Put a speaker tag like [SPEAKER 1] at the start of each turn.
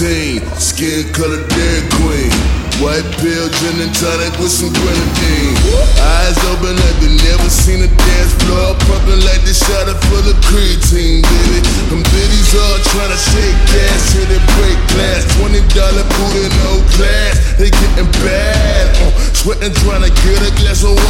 [SPEAKER 1] 19, skin color Dairy Queen. White pill, gin and tonic with some grenadine. Eyes open like they never seen a dance floor. Pumping like they shot it full of creatine, baby. Them biddies all trying to shake gas, hit it break glass. $20 booty, no class. They getting bad. Uh, sweating trying to get a glass of water,